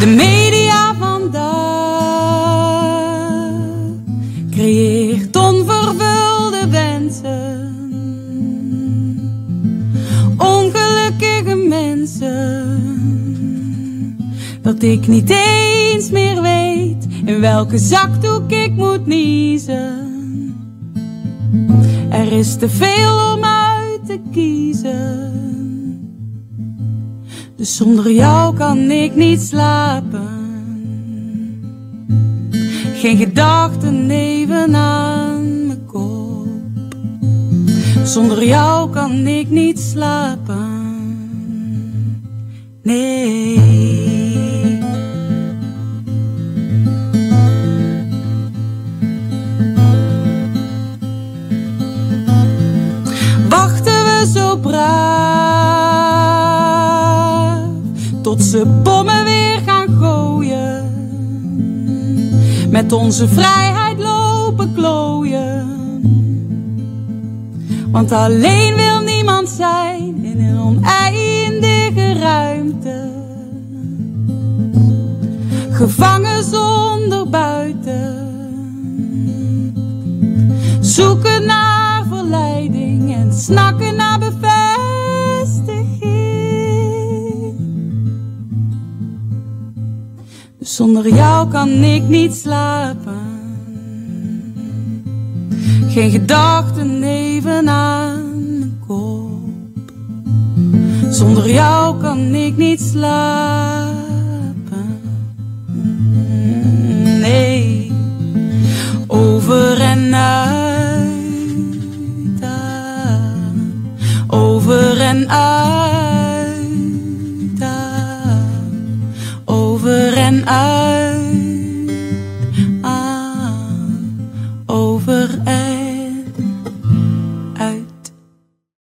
De media vandaag creëert onvervulde wensen. Ongelukkige mensen. Dat ik niet eens meer weet in welke zakdoek ik moet niezen. Er is te veel om uit te kiezen. Dus zonder jou kan ik niet slapen. Geen gedachten even aan mijn kop. Zonder jou kan ik niet slapen. Nee. Zo braaf tot ze bommen weer gaan gooien. Met onze vrijheid lopen klooien. Want alleen wil niemand zijn in een oneindige ruimte. Gevangen zonder buiten. Zoeken naar verleiding en snakken naar bevestiging. Zonder jou kan ik niet slapen. Geen gedachten even aan mijn kop. Zonder jou kan ik niet slapen. Nee, over en uit. ah. Over en uit. En uit. ah. Over en